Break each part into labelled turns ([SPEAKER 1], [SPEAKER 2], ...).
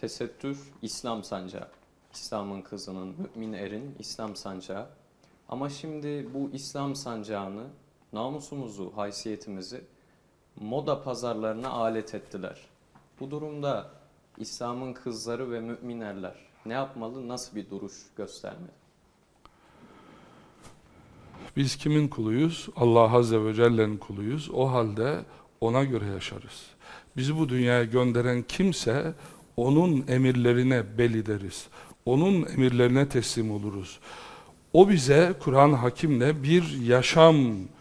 [SPEAKER 1] Tesettür İslam sancağı. İslam'ın kızının, mümin erin İslam sancağı. Ama şimdi bu İslam sancağını, namusumuzu, haysiyetimizi moda pazarlarına alet ettiler. Bu durumda İslam'ın kızları ve mümin erler ne yapmalı, nasıl bir duruş göstermeli?
[SPEAKER 2] Biz kimin kuluyuz? Allah Azze ve Celle'nin kuluyuz. O halde ona göre yaşarız. Bizi bu dünyaya gönderen kimse onun emirlerine bel deriz. Onun emirlerine teslim oluruz. O bize Kur'an hakimle bir yaşam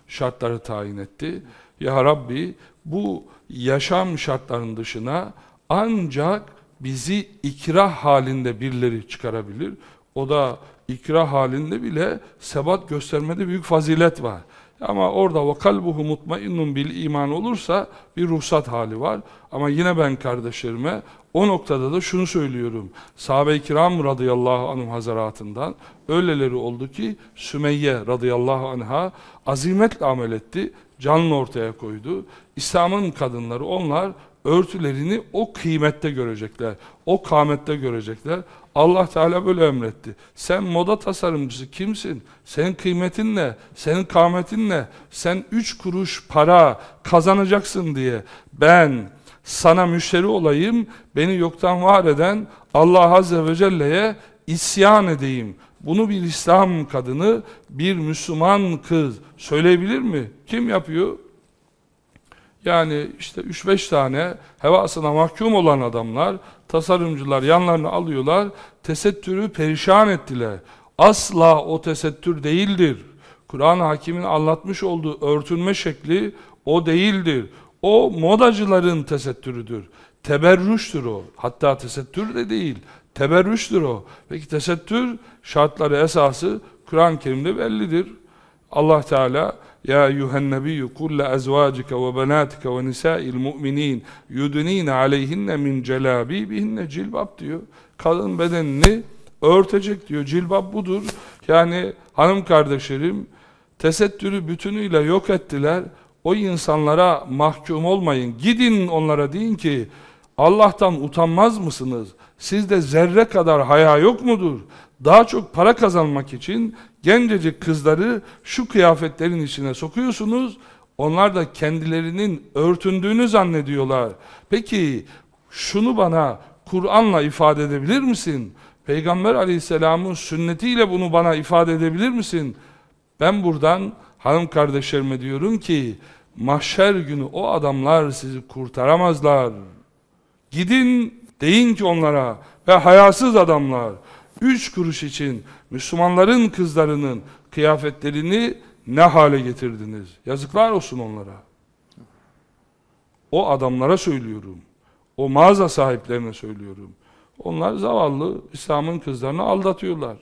[SPEAKER 2] şartları tayin etti. Ya Rabbi bu yaşam şartlarının dışına ancak bizi ikrah halinde birileri çıkarabilir. O da ikrah halinde bile sebat göstermede büyük fazilet var. Ama orada ve kalbuhu mutmainnun bil iman olursa bir ruhsat hali var. Ama yine ben kardeşlerime o noktada da şunu söylüyorum. Sahabe-i kiram radıyallahu anhum hazaratından öyleleri oldu ki Sümeyye radıyallahu anha azimetle amel etti. Canını ortaya koydu. İslam'ın kadınları onlar örtülerini o kıymette görecekler. O kâmette görecekler. Allah Teala böyle emretti. Sen moda tasarımcısı kimsin? Senin kıymetin ne? Senin kâmetin ne? Sen üç kuruş para kazanacaksın diye ben sana müşteri olayım, beni yoktan var eden Allah Azze ve Celle'ye isyan edeyim. Bunu bir İslam kadını, bir Müslüman kız söyleyebilir mi? Kim yapıyor? Yani işte 3-5 tane hevasına mahkum olan adamlar, tasarımcılar yanlarını alıyorlar, tesettürü perişan ettiler. Asla o tesettür değildir. Kur'an hakimin anlatmış olduğu örtünme şekli o değildir. O modacıların tesettürüdür. Teberrüştür o. Hatta tesettür de değil. Teberrüştür o. Peki tesettür şartları esası Kur'an-ı Kerim'de bellidir. Allah Teala nebiyyü kulle ezvacike ve benatike ve nisâil mu'minin yudunîne aleyhinne min celâbîbihinne cilbab diyor. Kadın bedenini örtecek diyor. Cilbab budur. Yani hanım kardeşlerim tesettürü bütünüyle yok ettiler. O insanlara mahkum olmayın. Gidin onlara deyin ki Allah'tan utanmaz mısınız? Sizde zerre kadar haya yok mudur? Daha çok para kazanmak için gencecik kızları şu kıyafetlerin içine sokuyorsunuz. Onlar da kendilerinin örtündüğünü zannediyorlar. Peki şunu bana Kur'an'la ifade edebilir misin? Peygamber aleyhisselamın sünnetiyle bunu bana ifade edebilir misin? Ben buradan hanım kardeşlerime diyorum ki mahşer günü o adamlar sizi kurtaramazlar. Gidin deyin ki onlara ve hayasız adamlar üç kuruş için Müslümanların kızlarının kıyafetlerini ne hale getirdiniz? Yazıklar olsun onlara. O adamlara söylüyorum. O mağaza sahiplerine söylüyorum. Onlar zavallı İslam'ın kızlarını aldatıyorlar.